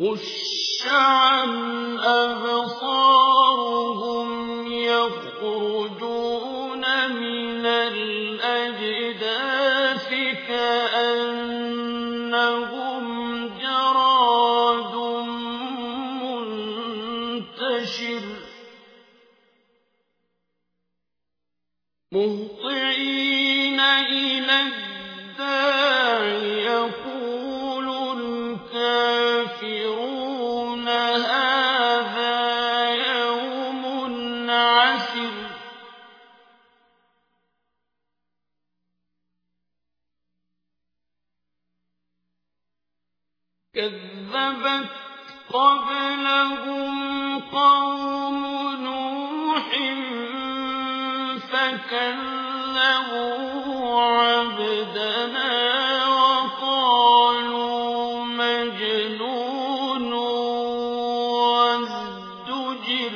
خش عن أبصارهم يخرجون من الأجداث كأنهم جراد منتشر مهطعين إلى الداع الكافرون هذا يوم عسر كذبت قبلهم قوم نوح فكذبوا عبدنا وازدجر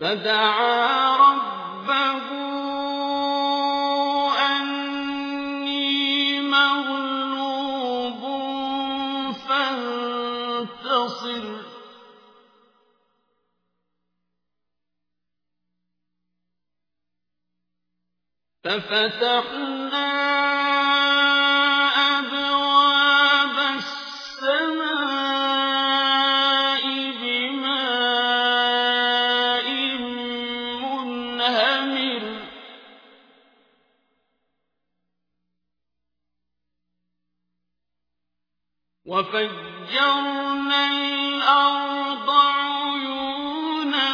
فدعا ربه أني مغلوب فانتصر ففتحنا وفجرنا الأرض عيونا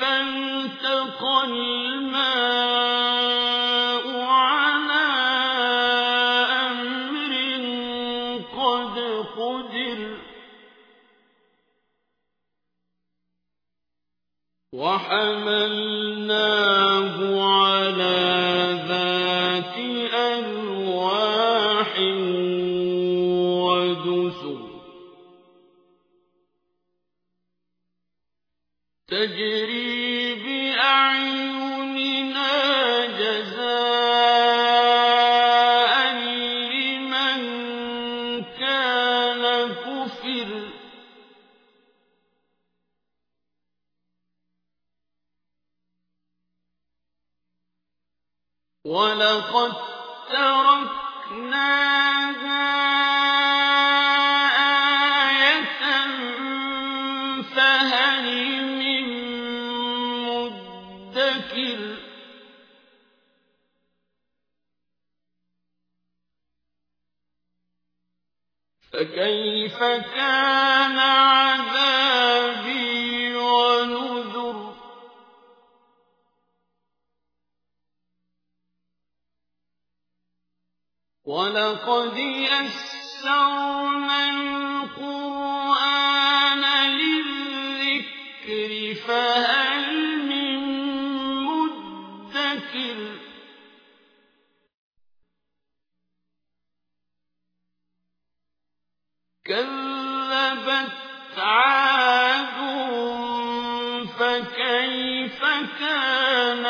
فالتقى الماء على أمر قد قدر. وحملناه على ذات ألواح تجري بأعيننا جزاء لمن كان كفر. ولقد تركناها مدكر فكيف كان عذابي ونذر؟ ولقد يسرنا القرآن كذبت عاد فكيف كان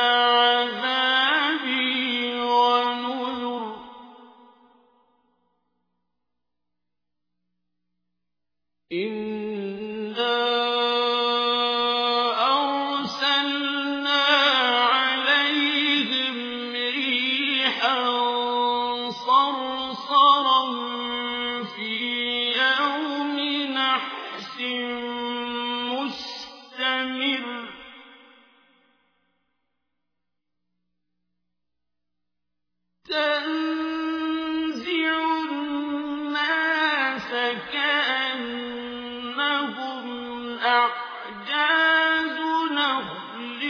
أعجاز نخل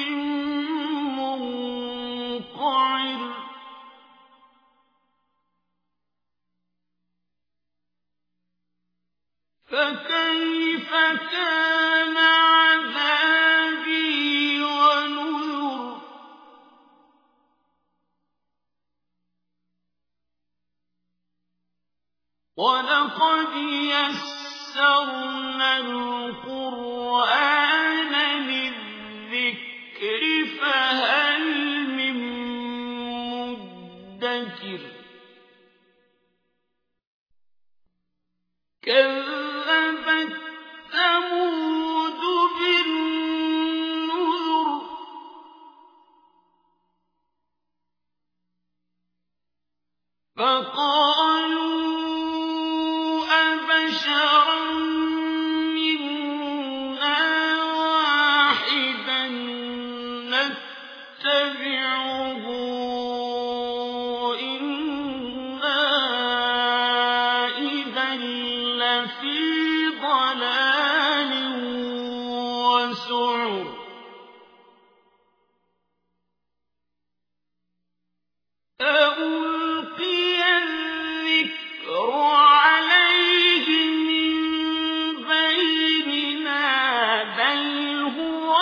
منقعر. فكيف كان عذابي ونذر؟ ولقد يسرنا القرآن للذكر فهل من مدكر ضلال وسعر. ألقي الذكر عليه من هو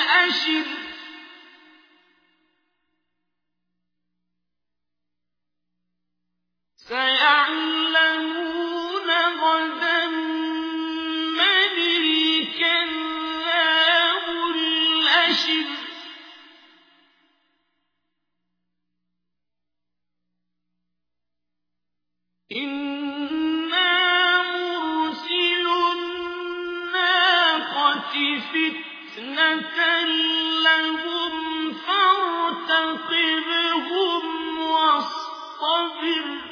أشر. سيعلمون إنا الناقة فتنة لهم فارتقبهم واصطبر.